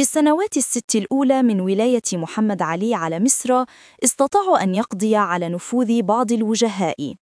في السنوات الست الأولى من ولاية محمد علي على مصر استطاعوا أن يقضي على نفوذ بعض الوجهاء.